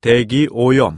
대기 오염.